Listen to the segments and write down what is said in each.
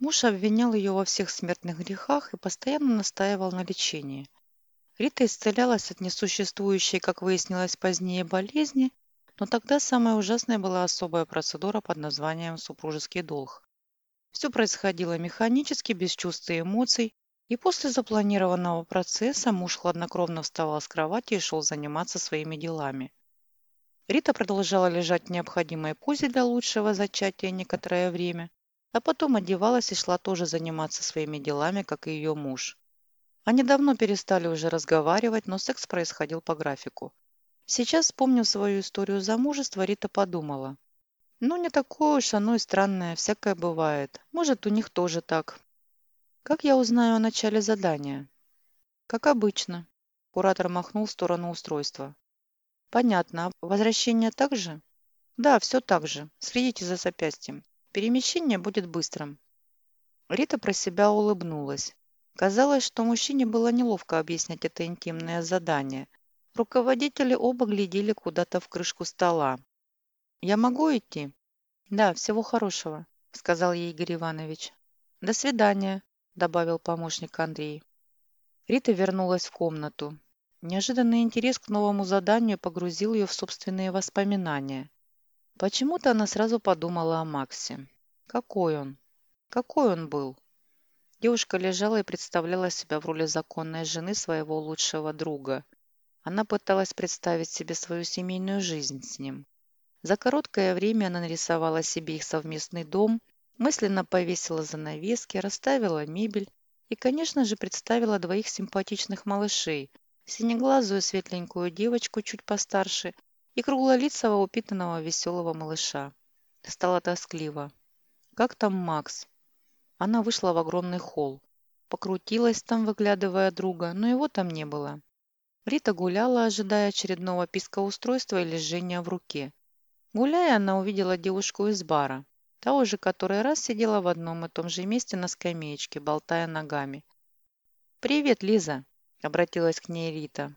Муж обвинял ее во всех смертных грехах и постоянно настаивал на лечении. Рита исцелялась от несуществующей, как выяснилось позднее, болезни, но тогда самой ужасной была особая процедура под названием «супружеский долг». Все происходило механически, без чувств и эмоций, и после запланированного процесса муж хладнокровно вставал с кровати и шел заниматься своими делами. Рита продолжала лежать в необходимой позе для лучшего зачатия некоторое время, а потом одевалась и шла тоже заниматься своими делами, как и ее муж. Они давно перестали уже разговаривать, но секс происходил по графику. Сейчас, вспомнив свою историю замужества, Рита подумала. Ну, не такое уж оно и странное, всякое бывает. Может, у них тоже так. Как я узнаю о начале задания? Как обычно. Куратор махнул в сторону устройства. Понятно. А возвращение также? Да, все так же. Следите за запястьем. Перемещение будет быстрым. Рита про себя улыбнулась. Казалось, что мужчине было неловко объяснять это интимное задание. Руководители оба глядели куда-то в крышку стола. «Я могу идти?» «Да, всего хорошего», — сказал ей Игорь Иванович. «До свидания», — добавил помощник Андрей. Рита вернулась в комнату. Неожиданный интерес к новому заданию погрузил ее в собственные воспоминания. Почему-то она сразу подумала о Максе. Какой он? Какой он был? Девушка лежала и представляла себя в роли законной жены своего лучшего друга. Она пыталась представить себе свою семейную жизнь с ним. За короткое время она нарисовала себе их совместный дом, мысленно повесила занавески, расставила мебель и, конечно же, представила двоих симпатичных малышей, синеглазую светленькую девочку чуть постарше и круглолицего упитанного веселого малыша. Стало тоскливо. «Как там Макс?» Она вышла в огромный холл. Покрутилась там, выглядывая друга, но его там не было. Рита гуляла, ожидая очередного писка устройства или жжения в руке. Гуляя, она увидела девушку из бара, того же, которая раз сидела в одном и том же месте на скамеечке, болтая ногами. «Привет, Лиза!» – обратилась к ней Рита.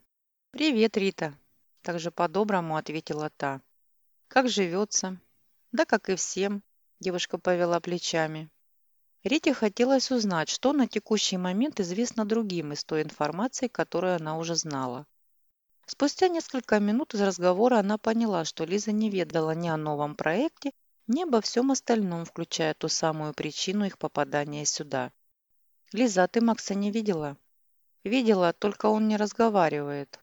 «Привет, Рита!» – также по-доброму ответила та. «Как живется?» «Да, как и всем», – девушка повела плечами. Рите хотелось узнать, что на текущий момент известно другим из той информации, которую она уже знала. Спустя несколько минут из разговора она поняла, что Лиза не ведала ни о новом проекте, ни обо всем остальном, включая ту самую причину их попадания сюда. «Лиза, а ты Макса не видела?» Видела, только он не разговаривает.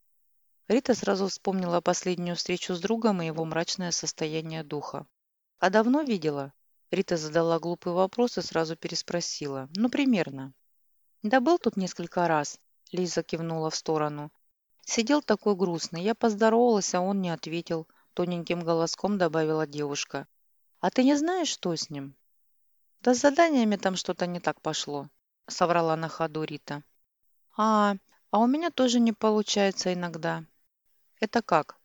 Рита сразу вспомнила последнюю встречу с другом и его мрачное состояние духа. «А давно видела?» Рита задала глупый вопрос и сразу переспросила. «Ну, примерно». «Да был тут несколько раз», — Лиза кивнула в сторону. «Сидел такой грустный. Я поздоровалась, а он не ответил», — тоненьким голоском добавила девушка. «А ты не знаешь, что с ним?» «Да с заданиями там что-то не так пошло», — соврала на ходу Рита. А, а у меня тоже не получается иногда. Это как?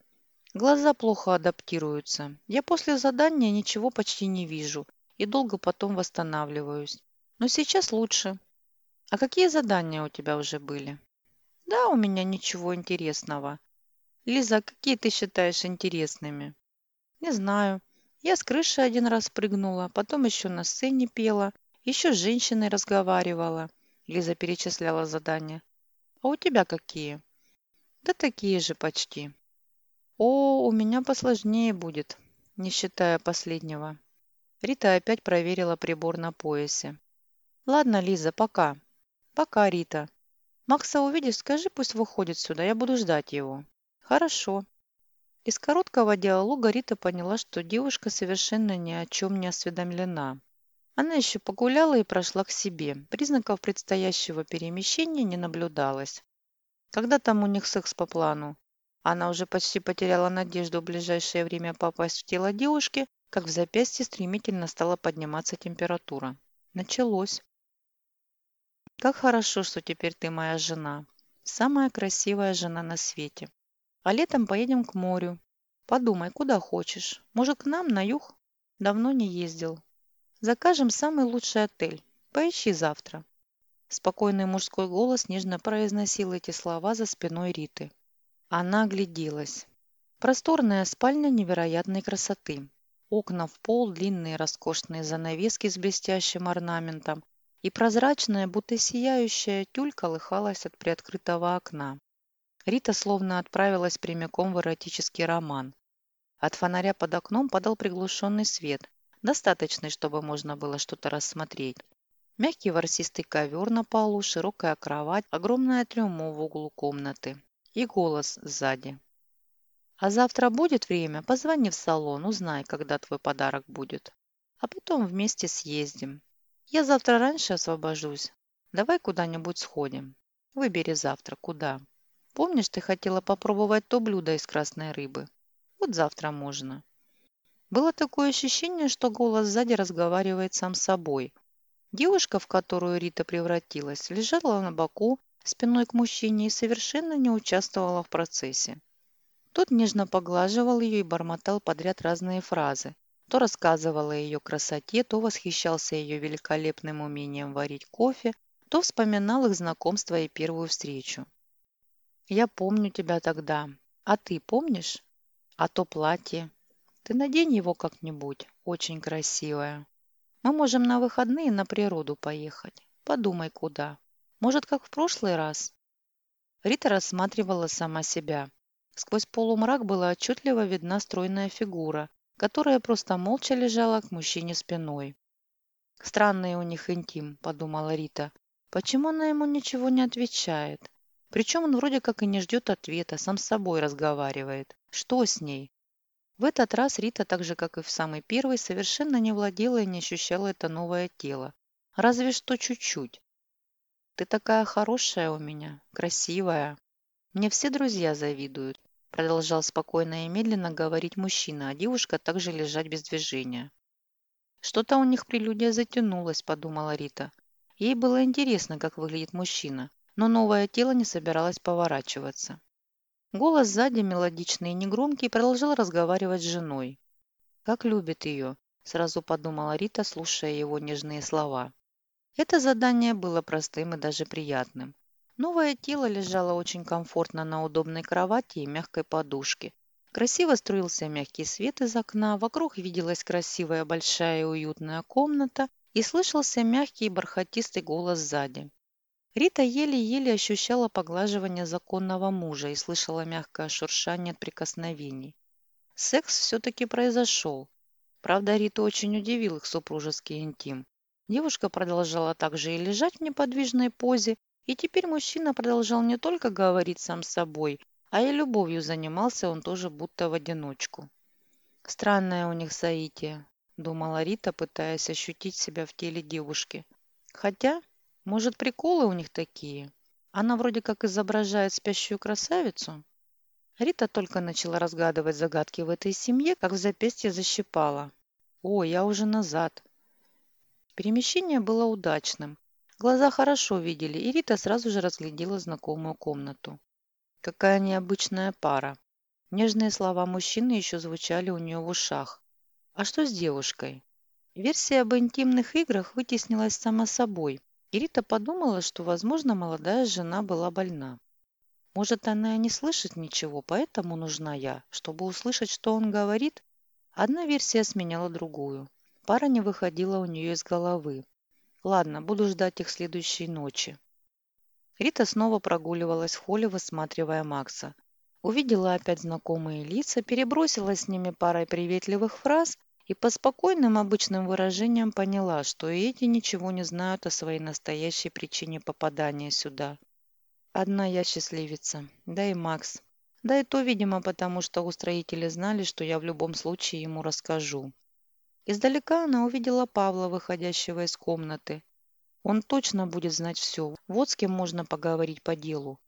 Глаза плохо адаптируются. Я после задания ничего почти не вижу и долго потом восстанавливаюсь. Но сейчас лучше. А какие задания у тебя уже были? Да, у меня ничего интересного. Лиза, какие ты считаешь интересными? Не знаю. Я с крыши один раз прыгнула, потом еще на сцене пела, еще с женщиной разговаривала. Лиза перечисляла задания. «А у тебя какие?» «Да такие же почти». «О, у меня посложнее будет, не считая последнего». Рита опять проверила прибор на поясе. «Ладно, Лиза, пока». «Пока, Рита». «Макса увидишь, скажи, пусть выходит сюда, я буду ждать его». «Хорошо». Из короткого диалога Рита поняла, что девушка совершенно ни о чем не осведомлена. Она еще погуляла и прошла к себе. Признаков предстоящего перемещения не наблюдалось. Когда там у них секс по плану? Она уже почти потеряла надежду в ближайшее время попасть в тело девушки, как в запястье стремительно стала подниматься температура. Началось. Как хорошо, что теперь ты моя жена. Самая красивая жена на свете. А летом поедем к морю. Подумай, куда хочешь. Может, к нам на юг? Давно не ездил. Закажем самый лучший отель. Поищи завтра». Спокойный мужской голос нежно произносил эти слова за спиной Риты. Она огляделась. Просторная спальня невероятной красоты. Окна в пол, длинные роскошные занавески с блестящим орнаментом и прозрачная, будто сияющая тюль колыхалась от приоткрытого окна. Рита словно отправилась прямиком в эротический роман. От фонаря под окном падал приглушенный свет, достаточный, чтобы можно было что-то рассмотреть. Мягкий ворсистый ковер на полу, широкая кровать, огромное трюмо в углу комнаты и голос сзади. «А завтра будет время? Позвони в салон, узнай, когда твой подарок будет. А потом вместе съездим. Я завтра раньше освобожусь. Давай куда-нибудь сходим. Выбери завтра, куда. Помнишь, ты хотела попробовать то блюдо из красной рыбы? Вот завтра можно. Было такое ощущение, что голос сзади разговаривает сам с собой. Девушка, в которую Рита превратилась, лежала на боку, спиной к мужчине и совершенно не участвовала в процессе. Тот нежно поглаживал ее и бормотал подряд разные фразы, то рассказывал о ее красоте, то восхищался ее великолепным умением варить кофе, то вспоминал их знакомство и первую встречу. «Я помню тебя тогда. А ты помнишь? А то платье. Ты надень его как-нибудь. Очень красивое. Мы можем на выходные на природу поехать. Подумай, куда. Может, как в прошлый раз?» Рита рассматривала сама себя. Сквозь полумрак была отчетливо видна стройная фигура, которая просто молча лежала к мужчине спиной. «Странный у них интим», – подумала Рита. «Почему она ему ничего не отвечает? Причем он вроде как и не ждет ответа, сам с собой разговаривает. Что с ней?» В этот раз Рита, так же как и в самый первый, совершенно не владела и не ощущала это новое тело. Разве что чуть-чуть. «Ты такая хорошая у меня, красивая. Мне все друзья завидуют. Продолжал спокойно и медленно говорить мужчина, а девушка также лежать без движения. Что-то у них прелюдия затянулась, подумала Рита. Ей было интересно, как выглядит мужчина, но новое тело не собиралось поворачиваться. Голос сзади, мелодичный и негромкий, продолжал разговаривать с женой. «Как любит ее», – сразу подумала Рита, слушая его нежные слова. Это задание было простым и даже приятным. Новое тело лежало очень комфортно на удобной кровати и мягкой подушке. Красиво струился мягкий свет из окна, вокруг виделась красивая большая и уютная комната и слышался мягкий бархатистый голос сзади. Рита еле-еле ощущала поглаживание законного мужа и слышала мягкое шуршание от прикосновений. Секс все-таки произошел. Правда, Рита очень удивил их супружеский интим. Девушка продолжала также и лежать в неподвижной позе, и теперь мужчина продолжал не только говорить сам с собой, а и любовью занимался он тоже будто в одиночку. «Странное у них соитие», – думала Рита, пытаясь ощутить себя в теле девушки. «Хотя, может, приколы у них такие? Она вроде как изображает спящую красавицу?» Рита только начала разгадывать загадки в этой семье, как в запястье защипала. «О, я уже назад». Перемещение было удачным. Глаза хорошо видели, и Рита сразу же разглядела знакомую комнату. Какая необычная пара. Нежные слова мужчины еще звучали у нее в ушах. А что с девушкой? Версия об интимных играх вытеснилась сама собой, и Рита подумала, что, возможно, молодая жена была больна. Может, она и не слышит ничего, поэтому нужна я, чтобы услышать, что он говорит? Одна версия сменяла другую. Пара не выходила у нее из головы. Ладно, буду ждать их следующей ночи. Рита снова прогуливалась в холле, высматривая Макса. Увидела опять знакомые лица, перебросила с ними парой приветливых фраз и по спокойным обычным выражениям поняла, что эти ничего не знают о своей настоящей причине попадания сюда. Одна я счастливица, да и Макс. Да и то, видимо, потому что устроители знали, что я в любом случае ему расскажу. Издалека она увидела Павла, выходящего из комнаты. Он точно будет знать все. Вот с кем можно поговорить по делу.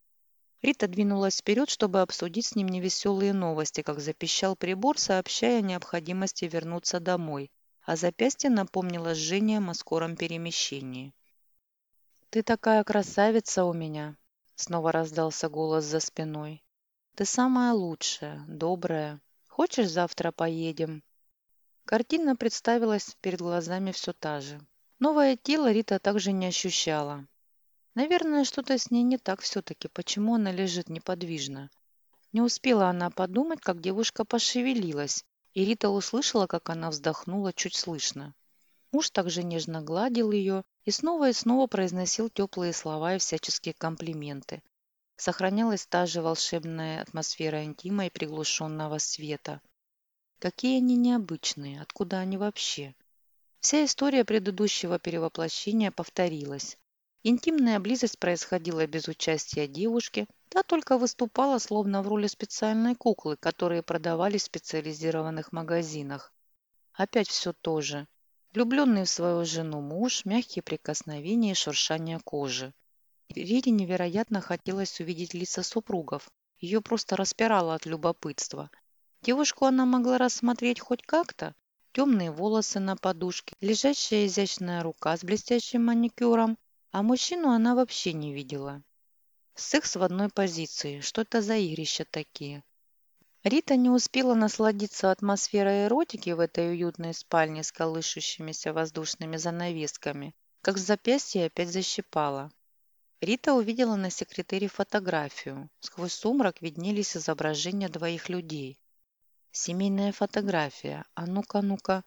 Рита двинулась вперед, чтобы обсудить с ним невеселые новости, как запищал прибор, сообщая о необходимости вернуться домой, а запястье напомнило жжение о скором перемещении. «Ты такая красавица у меня!» — снова раздался голос за спиной. «Ты самая лучшая, добрая. Хочешь, завтра поедем?» Картина представилась перед глазами все та же. Новое тело Рита также не ощущала. Наверное, что-то с ней не так все-таки, почему она лежит неподвижно. Не успела она подумать, как девушка пошевелилась, И Рита услышала, как она вздохнула чуть слышно. Муж также нежно гладил ее и снова и снова произносил теплые слова и всяческие комплименты. Сохранялась та же волшебная атмосфера интима и приглушенного света. Какие они необычные, откуда они вообще? Вся история предыдущего перевоплощения повторилась. Интимная близость происходила без участия девушки, та только выступала словно в роли специальной куклы, которые продавались в специализированных магазинах. Опять все то же. Влюбленный в свою жену муж, мягкие прикосновения и шуршание кожи. Рире невероятно хотелось увидеть лица супругов. Ее просто распирало от любопытства. Девушку она могла рассмотреть хоть как-то. Темные волосы на подушке, лежащая изящная рука с блестящим маникюром, а мужчину она вообще не видела. Секс в одной позиции. Что это за игрища такие? Рита не успела насладиться атмосферой эротики в этой уютной спальне с колышущимися воздушными занавесками, как в запястье опять защипала. Рита увидела на секретаре фотографию. Сквозь сумрак виднелись изображения двоих людей. Семейная фотография. А ну-ка, ну-ка.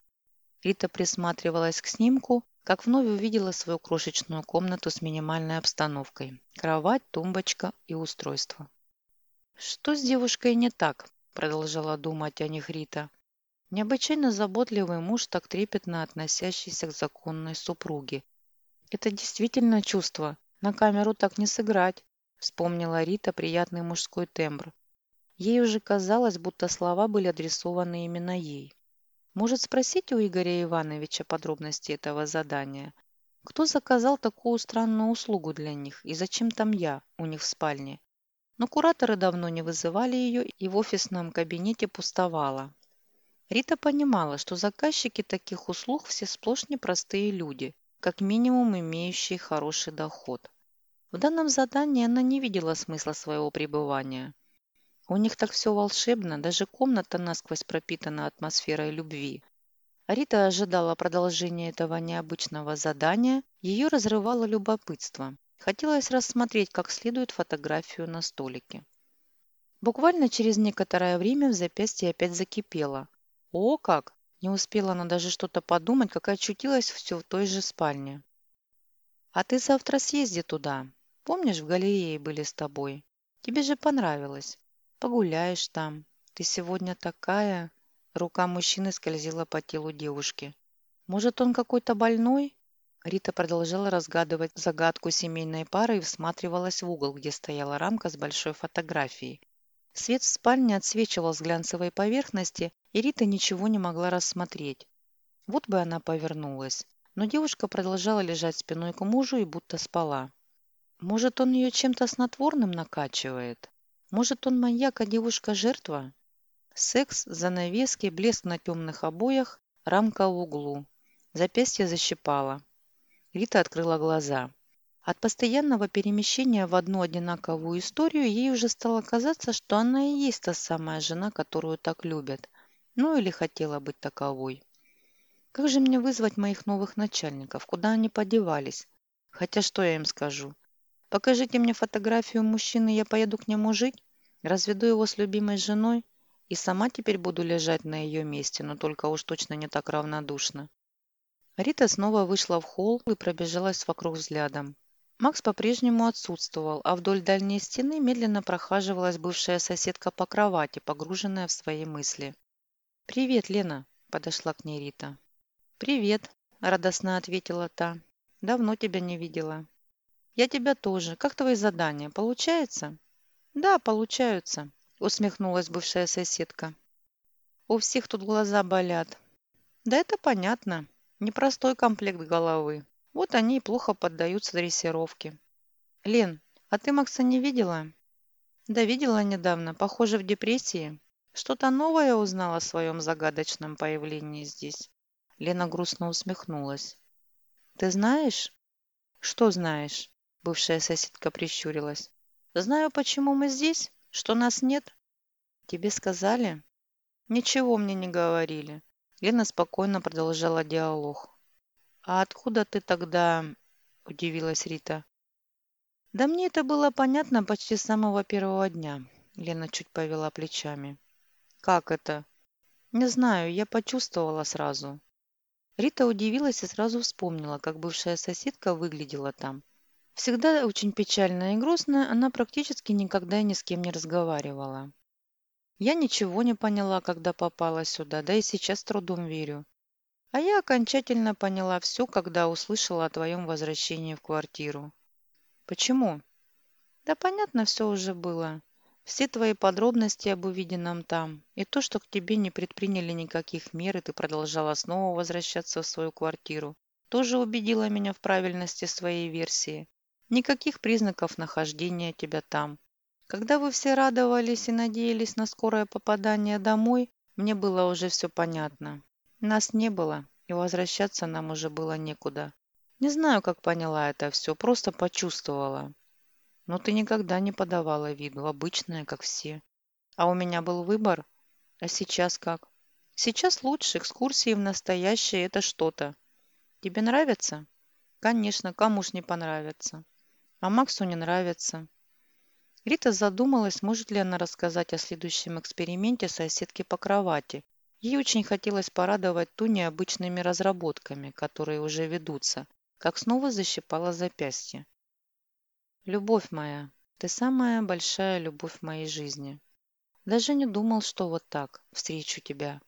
Рита присматривалась к снимку, как вновь увидела свою крошечную комнату с минимальной обстановкой. Кровать, тумбочка и устройство. Что с девушкой не так? продолжала думать о них Рита. Необычайно заботливый муж, так трепетно относящийся к законной супруге. Это действительно чувство. На камеру так не сыграть, вспомнила Рита приятный мужской тембр. Ей уже казалось, будто слова были адресованы именно ей. Может спросить у Игоря Ивановича подробности этого задания? Кто заказал такую странную услугу для них и зачем там я у них в спальне? Но кураторы давно не вызывали ее, и в офисном кабинете пустовало. Рита понимала, что заказчики таких услуг все сплошь непростые люди, как минимум имеющие хороший доход. В данном задании она не видела смысла своего пребывания. У них так все волшебно, даже комната насквозь пропитана атмосферой любви. Рита ожидала продолжения этого необычного задания, ее разрывало любопытство. Хотелось рассмотреть как следует фотографию на столике. Буквально через некоторое время в запястье опять закипело. О, как! Не успела она даже что-то подумать, как очутилась все в той же спальне. «А ты завтра съезди туда. Помнишь, в галерее были с тобой? Тебе же понравилось. Погуляешь там. Ты сегодня такая...» Рука мужчины скользила по телу девушки. «Может, он какой-то больной?» Рита продолжала разгадывать загадку семейной пары и всматривалась в угол, где стояла рамка с большой фотографией. Свет в спальне отсвечивал с глянцевой поверхности, и Рита ничего не могла рассмотреть. Вот бы она повернулась. Но девушка продолжала лежать спиной к мужу и будто спала. Может, он ее чем-то снотворным накачивает? Может, он маньяк, а девушка жертва? Секс, занавески, блеск на темных обоях, рамка в углу. Запястье защипало. Рита открыла глаза. От постоянного перемещения в одну одинаковую историю ей уже стало казаться, что она и есть та самая жена, которую так любят. Ну или хотела быть таковой. Как же мне вызвать моих новых начальников? Куда они подевались? Хотя что я им скажу? Покажите мне фотографию мужчины, я поеду к нему жить? Разведу его с любимой женой? И сама теперь буду лежать на ее месте, но только уж точно не так равнодушно. Рита снова вышла в холл и пробежалась вокруг взглядом. Макс по-прежнему отсутствовал, а вдоль дальней стены медленно прохаживалась бывшая соседка по кровати, погруженная в свои мысли. «Привет, Лена!» – подошла к ней Рита. «Привет!» – радостно ответила та. «Давно тебя не видела». «Я тебя тоже. Как твои задания? Получается?» «Да, получаются», – усмехнулась бывшая соседка. «У всех тут глаза болят». «Да это понятно. Непростой комплект головы. Вот они и плохо поддаются дрессировке. Лен, а ты Макса не видела? Да видела недавно. Похоже, в депрессии. Что-то новое узнала о своем загадочном появлении здесь. Лена грустно усмехнулась. Ты знаешь? Что знаешь? Бывшая соседка прищурилась. Знаю, почему мы здесь, что нас нет. Тебе сказали? Ничего мне не говорили. Лена спокойно продолжала диалог. «А откуда ты тогда...» – удивилась Рита. «Да мне это было понятно почти с самого первого дня», – Лена чуть повела плечами. «Как это?» Не знаю, я почувствовала сразу. Рита удивилась и сразу вспомнила, как бывшая соседка выглядела там. Всегда очень печальная и грустная, она практически никогда ни с кем не разговаривала. Я ничего не поняла, когда попала сюда, да и сейчас трудом верю. А я окончательно поняла все, когда услышала о твоем возвращении в квартиру. Почему? Да понятно, все уже было. Все твои подробности об увиденном там, и то, что к тебе не предприняли никаких мер, и ты продолжала снова возвращаться в свою квартиру, тоже убедило меня в правильности своей версии. Никаких признаков нахождения тебя там. Когда вы все радовались и надеялись на скорое попадание домой, мне было уже все понятно. Нас не было, и возвращаться нам уже было некуда. Не знаю, как поняла это все, просто почувствовала. Но ты никогда не подавала виду, обычная, как все. А у меня был выбор. А сейчас как? Сейчас лучше, экскурсии в настоящее – это что-то. Тебе нравится? Конечно, кому ж не понравится. А Максу не нравится. Рита задумалась, может ли она рассказать о следующем эксперименте соседки по кровати, Ей очень хотелось порадовать ту необычными разработками, которые уже ведутся, как снова защипала запястье. «Любовь моя, ты самая большая любовь в моей жизни. Даже не думал, что вот так встречу тебя».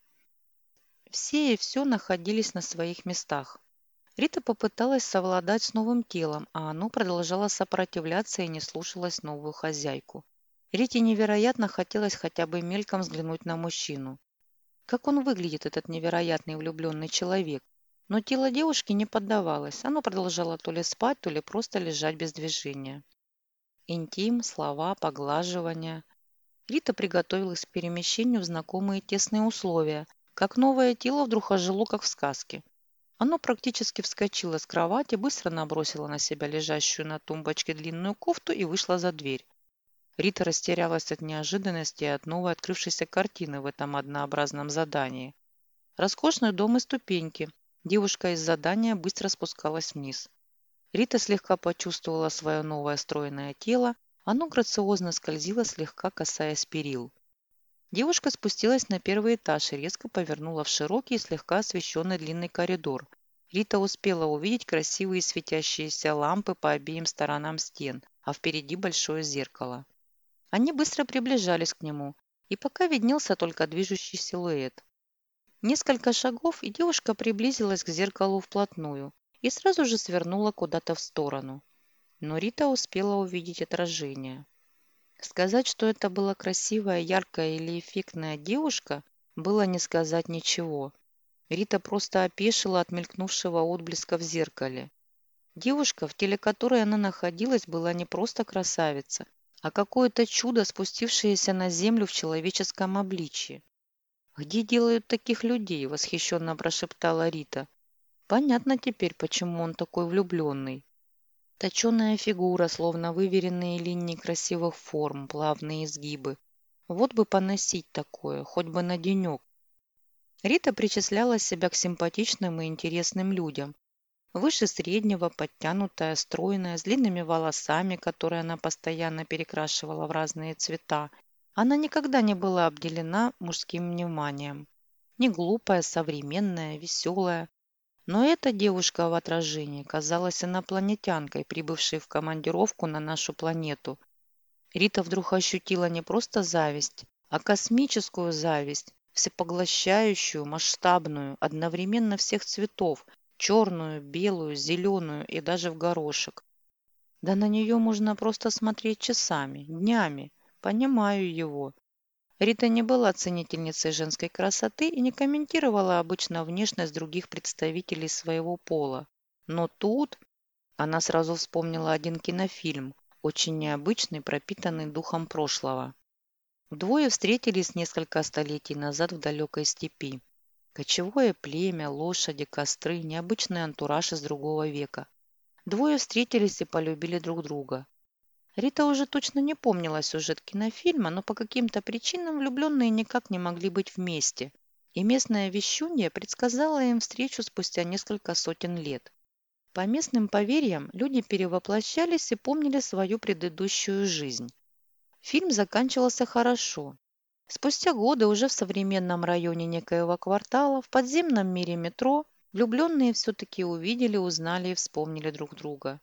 Все и все находились на своих местах. Рита попыталась совладать с новым телом, а оно продолжало сопротивляться и не слушалось новую хозяйку. Рите невероятно хотелось хотя бы мельком взглянуть на мужчину. Как он выглядит, этот невероятный влюбленный человек. Но тело девушки не поддавалось. Оно продолжало то ли спать, то ли просто лежать без движения. Интим, слова, поглаживания. Рита приготовилась к перемещению в знакомые тесные условия, как новое тело вдруг ожило, как в сказке. Оно практически вскочило с кровати, быстро набросило на себя лежащую на тумбочке длинную кофту и вышла за дверь. Рита растерялась от неожиданности и от новой открывшейся картины в этом однообразном задании. Роскошный дом и ступеньки. Девушка из задания быстро спускалась вниз. Рита слегка почувствовала свое новое стройное тело, оно грациозно скользило, слегка касаясь перил. Девушка спустилась на первый этаж и резко повернула в широкий, слегка освещенный длинный коридор. Рита успела увидеть красивые светящиеся лампы по обеим сторонам стен, а впереди большое зеркало. Они быстро приближались к нему, и пока виднелся только движущий силуэт. Несколько шагов, и девушка приблизилась к зеркалу вплотную и сразу же свернула куда-то в сторону. Но Рита успела увидеть отражение. Сказать, что это была красивая, яркая или эффектная девушка, было не сказать ничего. Рита просто опешила от мелькнувшего отблеска в зеркале. Девушка, в теле которой она находилась, была не просто красавица, а какое-то чудо, спустившееся на землю в человеческом обличье. «Где делают таких людей?» – восхищенно прошептала Рита. «Понятно теперь, почему он такой влюбленный». Точеная фигура, словно выверенные линии красивых форм, плавные изгибы. Вот бы поносить такое, хоть бы на денек. Рита причисляла себя к симпатичным и интересным людям, Выше среднего, подтянутая, стройная, с длинными волосами, которые она постоянно перекрашивала в разные цвета. Она никогда не была обделена мужским вниманием. Не глупая, современная, веселая. Но эта девушка в отражении казалась инопланетянкой, прибывшей в командировку на нашу планету. Рита вдруг ощутила не просто зависть, а космическую зависть, всепоглощающую, масштабную, одновременно всех цветов – черную, белую, зеленую и даже в горошек. Да на нее можно просто смотреть часами, днями. Понимаю его. Рита не была ценительницей женской красоты и не комментировала обычно внешность других представителей своего пола. Но тут она сразу вспомнила один кинофильм, очень необычный, пропитанный духом прошлого. Двое встретились несколько столетий назад в далекой степи. Кочевое племя, лошади, костры, необычный антураж из другого века. Двое встретились и полюбили друг друга. Рита уже точно не помнила сюжет кинофильма, но по каким-то причинам влюбленные никак не могли быть вместе, и местное вещунье предсказало им встречу спустя несколько сотен лет. По местным поверьям люди перевоплощались и помнили свою предыдущую жизнь. Фильм заканчивался хорошо. Спустя годы уже в современном районе некоего квартала, в подземном мире метро, влюбленные все-таки увидели, узнали и вспомнили друг друга.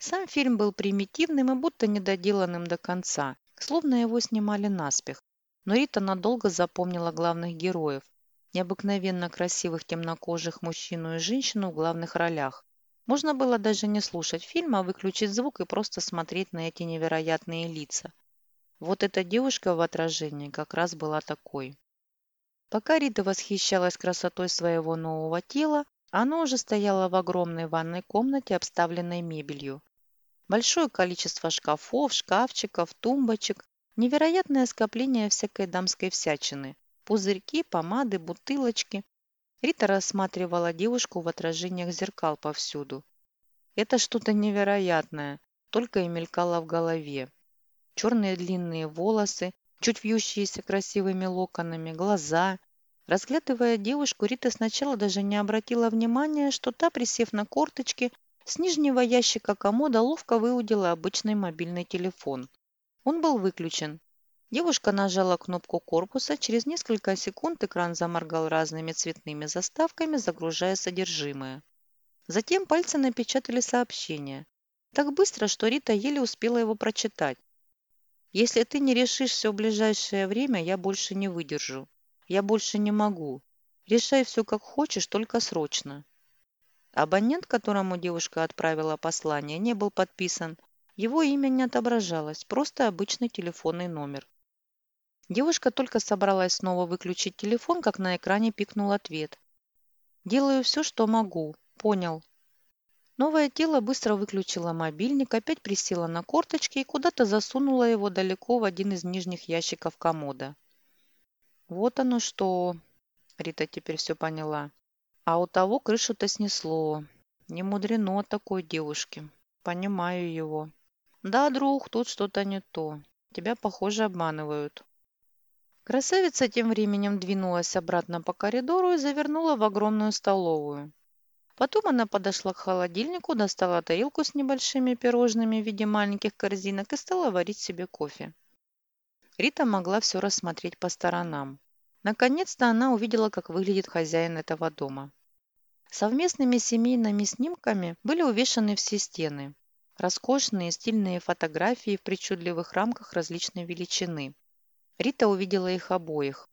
Сам фильм был примитивным и будто недоделанным до конца, словно его снимали наспех. Но Рита надолго запомнила главных героев, необыкновенно красивых темнокожих мужчину и женщину в главных ролях. Можно было даже не слушать фильм, а выключить звук и просто смотреть на эти невероятные лица. Вот эта девушка в отражении как раз была такой. Пока Рита восхищалась красотой своего нового тела, оно уже стояло в огромной ванной комнате, обставленной мебелью. Большое количество шкафов, шкафчиков, тумбочек, невероятное скопление всякой дамской всячины. Пузырьки, помады, бутылочки. Рита рассматривала девушку в отражениях зеркал повсюду. Это что-то невероятное, только и мелькало в голове. Черные длинные волосы, чуть вьющиеся красивыми локонами, глаза. Разглядывая девушку, Рита сначала даже не обратила внимания, что та, присев на корточки, с нижнего ящика комода ловко выудила обычный мобильный телефон. Он был выключен, Девушка нажала кнопку корпуса, через несколько секунд экран заморгал разными цветными заставками, загружая содержимое. Затем пальцы напечатали сообщение. Так быстро, что Рита еле успела его прочитать. «Если ты не решишься в ближайшее время, я больше не выдержу. Я больше не могу. Решай все как хочешь, только срочно». Абонент, которому девушка отправила послание, не был подписан. Его имя не отображалось, просто обычный телефонный номер. Девушка только собралась снова выключить телефон, как на экране пикнул ответ. «Делаю все, что могу. Понял». Новое тело быстро выключило мобильник, опять присела на корточки и куда-то засунула его далеко в один из нижних ящиков комода. «Вот оно что!» Рита теперь все поняла. «А у того крышу-то снесло. Не мудрено такой девушке. Понимаю его. Да, друг, тут что-то не то. Тебя, похоже, обманывают. Красавица тем временем двинулась обратно по коридору и завернула в огромную столовую. Потом она подошла к холодильнику, достала тарелку с небольшими пирожными в виде маленьких корзинок и стала варить себе кофе. Рита могла все рассмотреть по сторонам. Наконец-то она увидела, как выглядит хозяин этого дома. Совместными семейными снимками были увешаны все стены. Роскошные стильные фотографии в причудливых рамках различной величины. Рита увидела их обоих.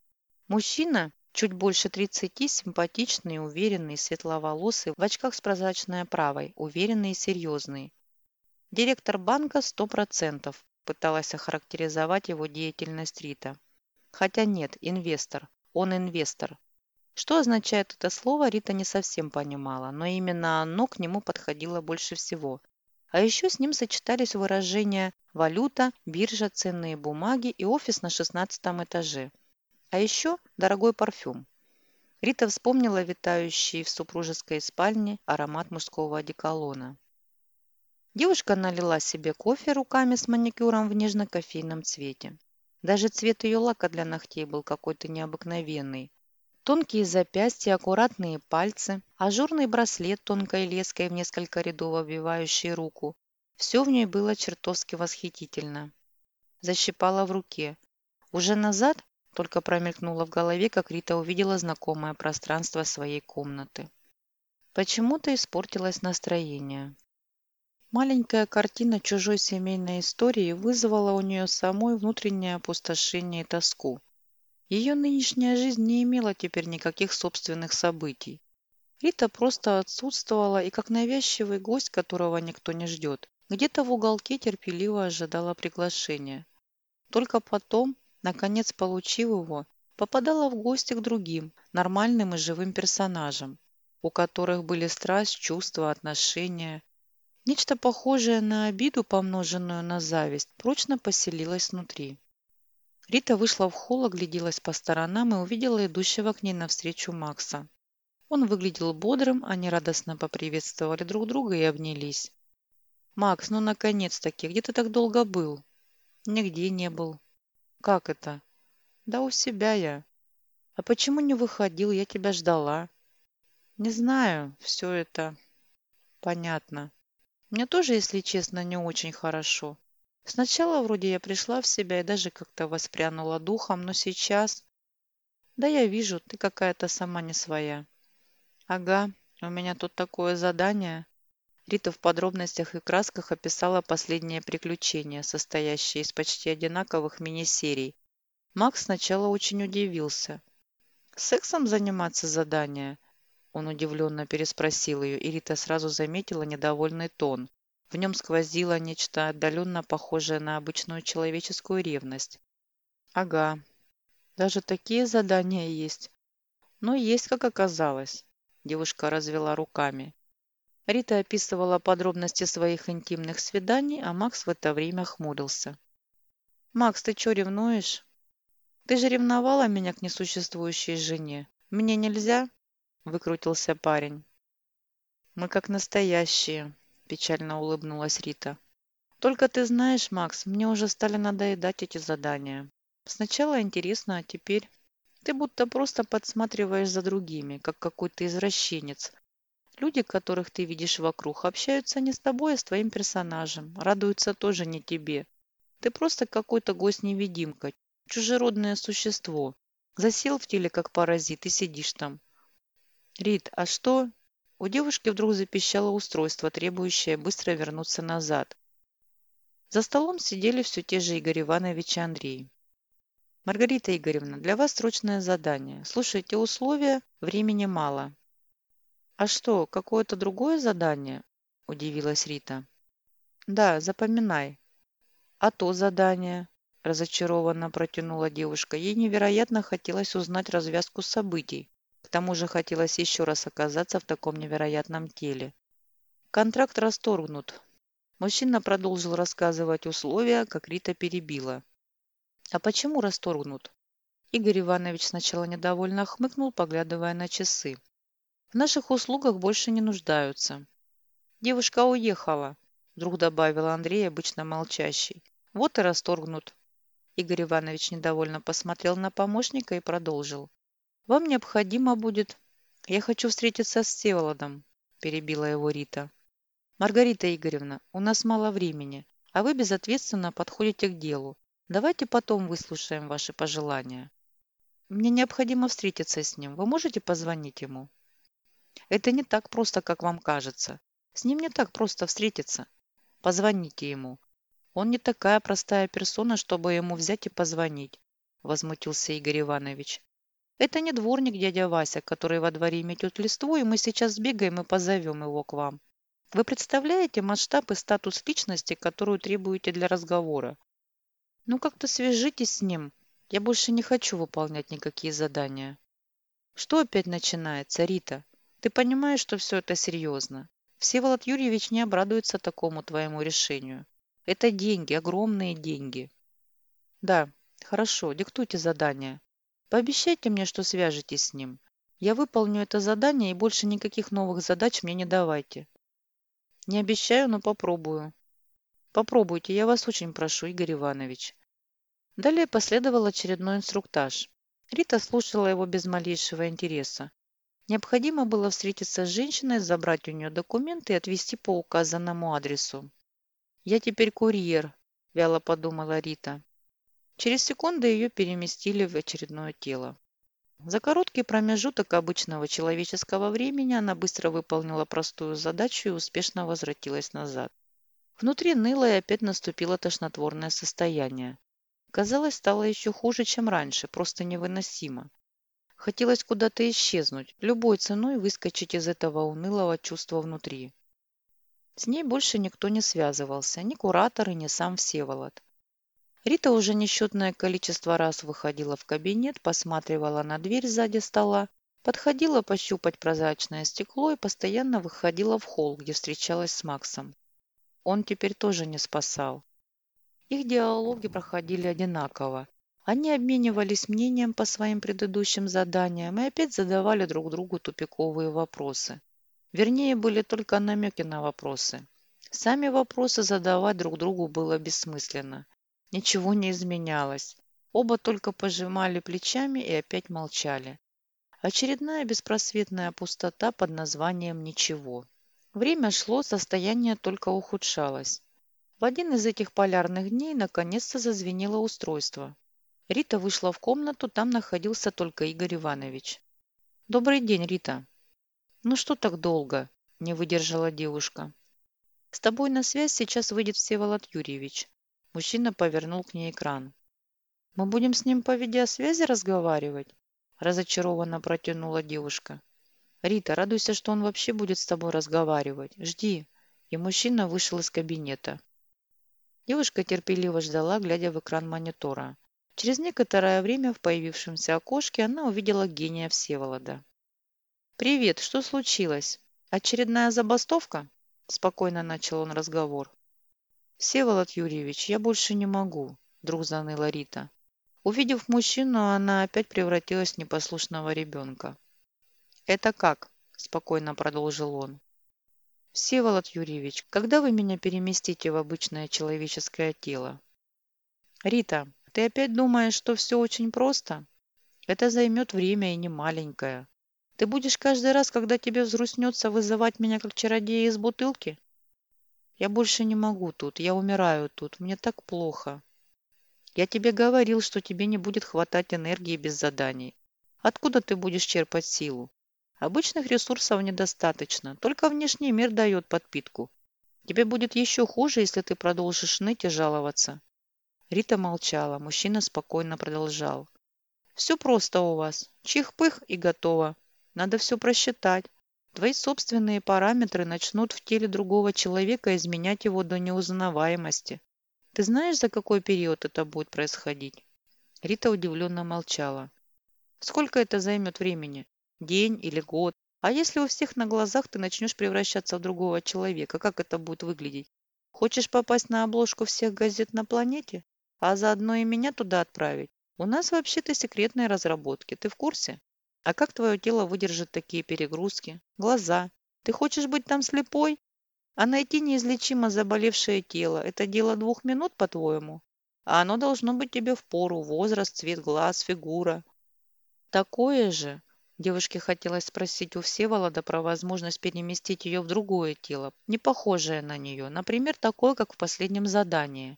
Мужчина, чуть больше тридцати, симпатичный, уверенный, светловолосый, в очках с прозрачной оправой, уверенный и серьезный. Директор банка сто процентов, пыталась охарактеризовать его деятельность Рита. Хотя нет, инвестор. Он инвестор. Что означает это слово, Рита не совсем понимала, но именно оно к нему подходило больше всего. А еще с ним сочетались выражения «валюта», «биржа», «ценные бумаги» и офис на шестнадцатом этаже. А еще дорогой парфюм. Рита вспомнила витающий в супружеской спальне аромат мужского одеколона. Девушка налила себе кофе руками с маникюром в нежно-кофейном цвете. Даже цвет ее лака для ногтей был какой-то необыкновенный. Тонкие запястья, аккуратные пальцы, ажурный браслет тонкой леской в несколько рядов обвивающий руку. Все в ней было чертовски восхитительно. Защипала в руке. Уже назад только промелькнуло в голове, как Рита увидела знакомое пространство своей комнаты. Почему-то испортилось настроение. Маленькая картина чужой семейной истории вызвала у нее самой внутреннее опустошение и тоску. Ее нынешняя жизнь не имела теперь никаких собственных событий. Рита просто отсутствовала и, как навязчивый гость, которого никто не ждет, где-то в уголке терпеливо ожидала приглашения. Только потом, наконец получив его, попадала в гости к другим, нормальным и живым персонажам, у которых были страсть, чувства, отношения. Нечто похожее на обиду, помноженную на зависть, прочно поселилось внутри. Рита вышла в холл, огляделась по сторонам и увидела идущего к ней навстречу Макса. Он выглядел бодрым, они радостно поприветствовали друг друга и обнялись. «Макс, ну наконец-таки, где ты так долго был?» «Нигде не был». «Как это?» «Да у себя я». «А почему не выходил? Я тебя ждала». «Не знаю, все это...» «Понятно. Мне тоже, если честно, не очень хорошо. Сначала вроде я пришла в себя и даже как-то воспрянула духом, но сейчас... Да я вижу, ты какая-то сама не своя. Ага, у меня тут такое задание. Рита в подробностях и красках описала последнее приключение, состоящее из почти одинаковых мини-серий. Макс сначала очень удивился. «Сексом заниматься задание?» Он удивленно переспросил ее, и Рита сразу заметила недовольный тон. В нем сквозило нечто отдаленно похожее на обычную человеческую ревность. «Ага, даже такие задания есть. Но есть, как оказалось», – девушка развела руками. Рита описывала подробности своих интимных свиданий, а Макс в это время хмурился. «Макс, ты что, ревнуешь? Ты же ревновала меня к несуществующей жене. Мне нельзя?» – выкрутился парень. «Мы как настоящие», – печально улыбнулась Рита. «Только ты знаешь, Макс, мне уже стали надоедать эти задания. Сначала интересно, а теперь...» Ты будто просто подсматриваешь за другими, как какой-то извращенец. Люди, которых ты видишь вокруг, общаются не с тобой, а с твоим персонажем. Радуются тоже не тебе. Ты просто какой-то гость-невидимка, чужеродное существо. Засел в теле, как паразит, и сидишь там. Рит, а что? У девушки вдруг запищало устройство, требующее быстро вернуться назад. За столом сидели все те же Игорь Иванович и Андрей. «Маргарита Игоревна, для вас срочное задание. Слушайте условия, времени мало». «А что, какое-то другое задание?» – удивилась Рита. «Да, запоминай». «А то задание?» – разочарованно протянула девушка. Ей невероятно хотелось узнать развязку событий. Тому же хотелось еще раз оказаться в таком невероятном теле. Контракт расторгнут. Мужчина продолжил рассказывать условия, как Рита перебила. А почему расторгнут? Игорь Иванович сначала недовольно хмыкнул, поглядывая на часы. В наших услугах больше не нуждаются. Девушка уехала, вдруг добавил Андрей, обычно молчащий. Вот и расторгнут. Игорь Иванович недовольно посмотрел на помощника и продолжил. «Вам необходимо будет...» «Я хочу встретиться с Всеволодом», – перебила его Рита. «Маргарита Игоревна, у нас мало времени, а вы безответственно подходите к делу. Давайте потом выслушаем ваши пожелания. Мне необходимо встретиться с ним. Вы можете позвонить ему?» «Это не так просто, как вам кажется. С ним не так просто встретиться. Позвоните ему. Он не такая простая персона, чтобы ему взять и позвонить», – возмутился Игорь Иванович. Это не дворник дядя Вася, который во дворе метет листву, и мы сейчас сбегаем и позовем его к вам. Вы представляете масштаб и статус личности, которую требуете для разговора? Ну, как-то свяжитесь с ним. Я больше не хочу выполнять никакие задания. Что опять начинается, Рита? Ты понимаешь, что все это серьезно? Всеволод Юрьевич не обрадуется такому твоему решению. Это деньги, огромные деньги. Да, хорошо, диктуйте задание. Пообещайте мне, что свяжетесь с ним. Я выполню это задание и больше никаких новых задач мне не давайте. Не обещаю, но попробую. Попробуйте, я вас очень прошу, Игорь Иванович. Далее последовал очередной инструктаж. Рита слушала его без малейшего интереса. Необходимо было встретиться с женщиной, забрать у нее документы и отвезти по указанному адресу. «Я теперь курьер», – вяло подумала Рита. Через секунду ее переместили в очередное тело. За короткий промежуток обычного человеческого времени она быстро выполнила простую задачу и успешно возвратилась назад. Внутри ныло и опять наступило тошнотворное состояние. Казалось, стало еще хуже, чем раньше, просто невыносимо. Хотелось куда-то исчезнуть, любой ценой выскочить из этого унылого чувства внутри. С ней больше никто не связывался, ни куратор и ни сам Всеволод. Рита уже несчетное количество раз выходила в кабинет, посматривала на дверь сзади стола, подходила пощупать прозрачное стекло и постоянно выходила в холл, где встречалась с Максом. Он теперь тоже не спасал. Их диалоги проходили одинаково. Они обменивались мнением по своим предыдущим заданиям и опять задавали друг другу тупиковые вопросы. Вернее, были только намеки на вопросы. Сами вопросы задавать друг другу было бессмысленно. Ничего не изменялось. Оба только пожимали плечами и опять молчали. Очередная беспросветная пустота под названием «Ничего». Время шло, состояние только ухудшалось. В один из этих полярных дней наконец-то зазвенело устройство. Рита вышла в комнату, там находился только Игорь Иванович. «Добрый день, Рита». «Ну что так долго?» – не выдержала девушка. «С тобой на связь сейчас выйдет Всеволод Юрьевич». Мужчина повернул к ней экран. «Мы будем с ним по видеосвязи разговаривать?» Разочарованно протянула девушка. «Рита, радуйся, что он вообще будет с тобой разговаривать. Жди». И мужчина вышел из кабинета. Девушка терпеливо ждала, глядя в экран монитора. Через некоторое время в появившемся окошке она увидела гения Всеволода. «Привет, что случилось? Очередная забастовка?» Спокойно начал он разговор. «Всеволод Юрьевич, я больше не могу», – вдруг заныла Рита. Увидев мужчину, она опять превратилась в непослушного ребенка. «Это как?» – спокойно продолжил он. «Всеволод Юрьевич, когда вы меня переместите в обычное человеческое тело?» «Рита, ты опять думаешь, что все очень просто? Это займет время и не маленькое. Ты будешь каждый раз, когда тебе взгрустнется, вызывать меня как чародея из бутылки? Я больше не могу тут, я умираю тут, мне так плохо. Я тебе говорил, что тебе не будет хватать энергии без заданий. Откуда ты будешь черпать силу? Обычных ресурсов недостаточно, только внешний мир дает подпитку. Тебе будет еще хуже, если ты продолжишь ныть и жаловаться. Рита молчала, мужчина спокойно продолжал. Все просто у вас. Чих-пых и готово. Надо все просчитать. Твои собственные параметры начнут в теле другого человека изменять его до неузнаваемости. Ты знаешь, за какой период это будет происходить? Рита удивленно молчала. Сколько это займет времени? День или год? А если у всех на глазах ты начнешь превращаться в другого человека, как это будет выглядеть? Хочешь попасть на обложку всех газет на планете? А заодно и меня туда отправить? У нас вообще-то секретные разработки, ты в курсе? А как твое тело выдержит такие перегрузки? Глаза. Ты хочешь быть там слепой? А найти неизлечимо заболевшее тело – это дело двух минут, по-твоему? А оно должно быть тебе в пору, возраст, цвет глаз, фигура. Такое же, Девушке хотелось спросить у Всеволода про возможность переместить ее в другое тело, не похожее на нее, например, такое, как в последнем задании.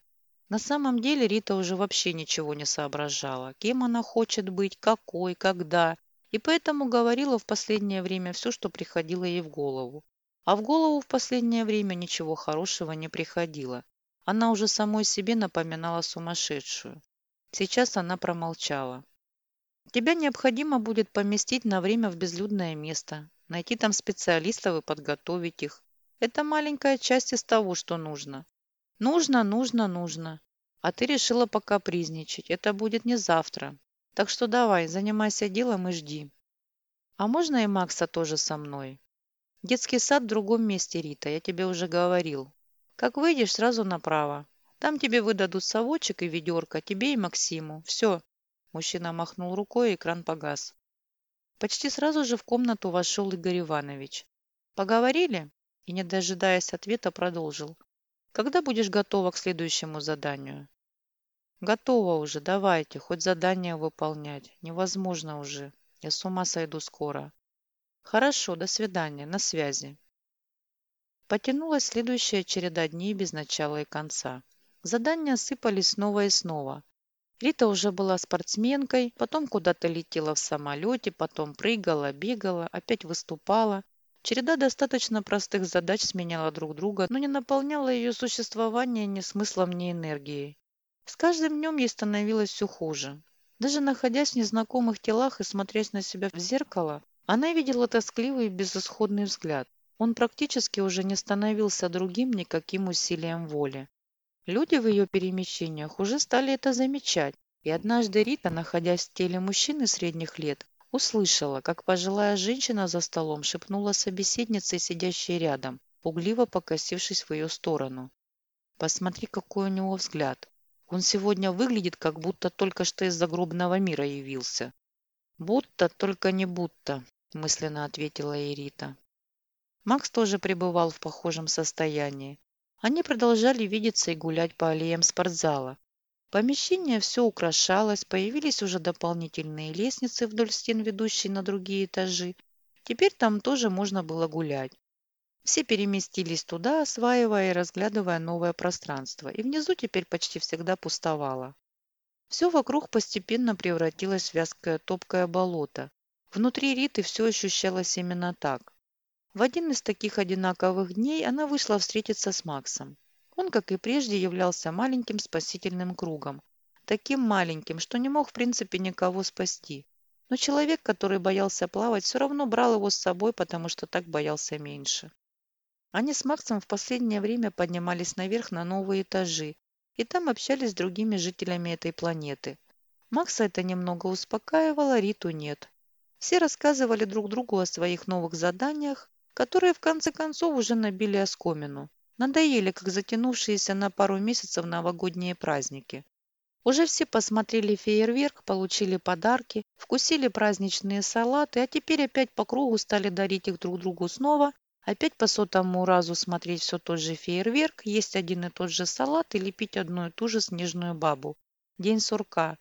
На самом деле Рита уже вообще ничего не соображала, кем она хочет быть, какой, когда, и поэтому говорила в последнее время все, что приходило ей в голову. А в голову в последнее время ничего хорошего не приходило. Она уже самой себе напоминала сумасшедшую. Сейчас она промолчала. Тебя необходимо будет поместить на время в безлюдное место, найти там специалистов и подготовить их. Это маленькая часть из того, что нужно. Нужно, нужно, нужно. А ты решила пока призничать. Это будет не завтра. Так что давай, занимайся делом и жди. А можно и Макса тоже со мной? Детский сад в другом месте, Рита, я тебе уже говорил. Как выйдешь, сразу направо. Там тебе выдадут совочек и ведерко, тебе и Максиму. Все, Мужчина махнул рукой, и экран погас. Почти сразу же в комнату вошел Игорь Иванович. «Поговорили?» И, не дожидаясь ответа, продолжил. «Когда будешь готова к следующему заданию?» «Готова уже, давайте, хоть задание выполнять. Невозможно уже. Я с ума сойду скоро». «Хорошо, до свидания, на связи». Потянулась следующая череда дней без начала и конца. Задания сыпались снова и снова. Рита уже была спортсменкой, потом куда-то летела в самолете, потом прыгала, бегала, опять выступала. Череда достаточно простых задач сменяла друг друга, но не наполняла ее существование ни смыслом, ни энергией. С каждым днем ей становилось все хуже. Даже находясь в незнакомых телах и смотрясь на себя в зеркало, она видела тоскливый и безысходный взгляд. Он практически уже не становился другим никаким усилием воли. Люди в ее перемещениях уже стали это замечать, и однажды Рита, находясь в теле мужчины средних лет, услышала, как пожилая женщина за столом шепнула собеседнице, сидящей рядом, пугливо покосившись в ее сторону. «Посмотри, какой у него взгляд. Он сегодня выглядит, как будто только что из загробного мира явился». «Будто, только не будто», – мысленно ответила ей Рита. Макс тоже пребывал в похожем состоянии. Они продолжали видеться и гулять по аллеям спортзала. Помещение все украшалось, появились уже дополнительные лестницы вдоль стен, ведущие на другие этажи. Теперь там тоже можно было гулять. Все переместились туда, осваивая и разглядывая новое пространство, и внизу теперь почти всегда пустовало. Все вокруг постепенно превратилось в вязкое топкое болото. Внутри Риты все ощущалось именно так. В один из таких одинаковых дней она вышла встретиться с Максом. Он, как и прежде, являлся маленьким спасительным кругом. Таким маленьким, что не мог в принципе никого спасти. Но человек, который боялся плавать, все равно брал его с собой, потому что так боялся меньше. Они с Максом в последнее время поднимались наверх на новые этажи, и там общались с другими жителями этой планеты. Макса это немного успокаивало, Риту нет. Все рассказывали друг другу о своих новых заданиях, которые в конце концов уже набили оскомину. Надоели, как затянувшиеся на пару месяцев новогодние праздники. Уже все посмотрели фейерверк, получили подарки, вкусили праздничные салаты, а теперь опять по кругу стали дарить их друг другу снова, опять по сотому разу смотреть все тот же фейерверк, есть один и тот же салат и лепить одну и ту же снежную бабу. День сурка.